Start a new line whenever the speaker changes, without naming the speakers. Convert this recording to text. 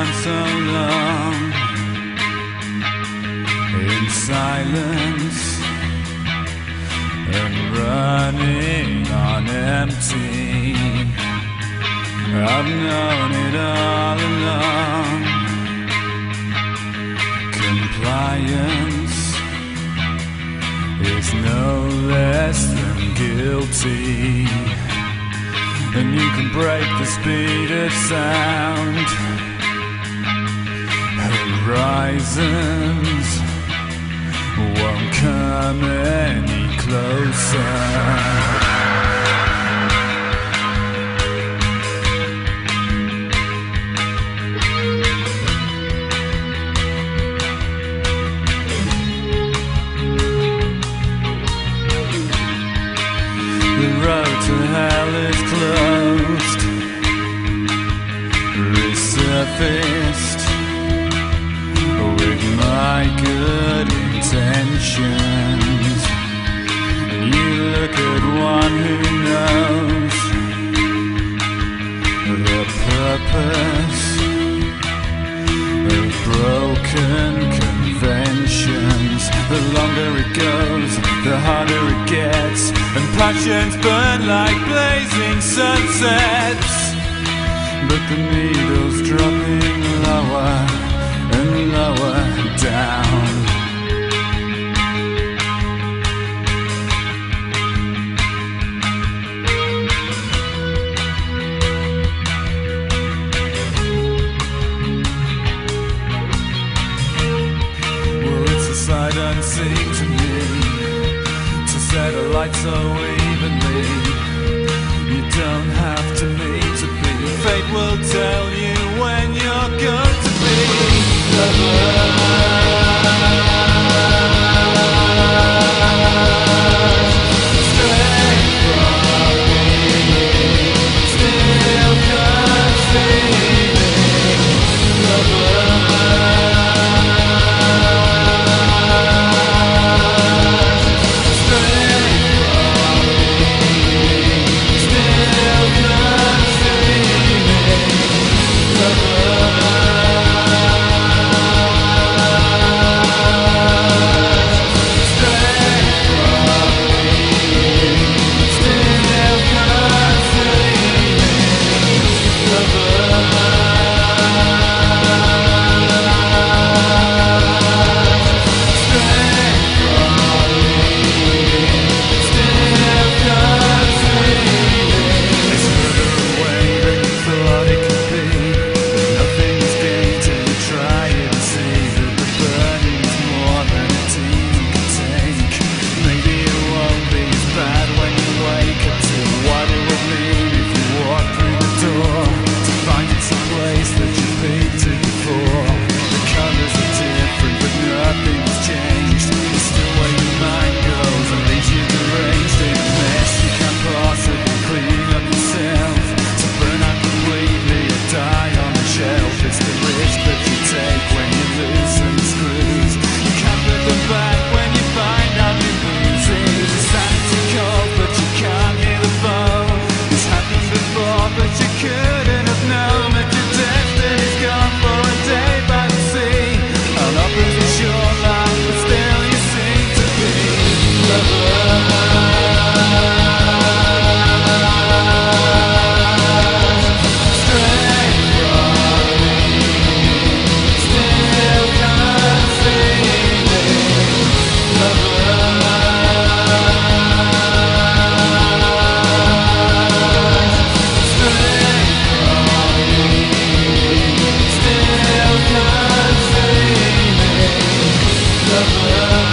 gone so long in silence and running on empty. I've known it all along. Compliance is no less than guilty. And you can break the speed of sound. Horizons won't come any closer. It goes, the harder it gets, and passions burn like blazing sunsets. But the needle's dropping lower sight to me to set a light so evenly. river. the blood.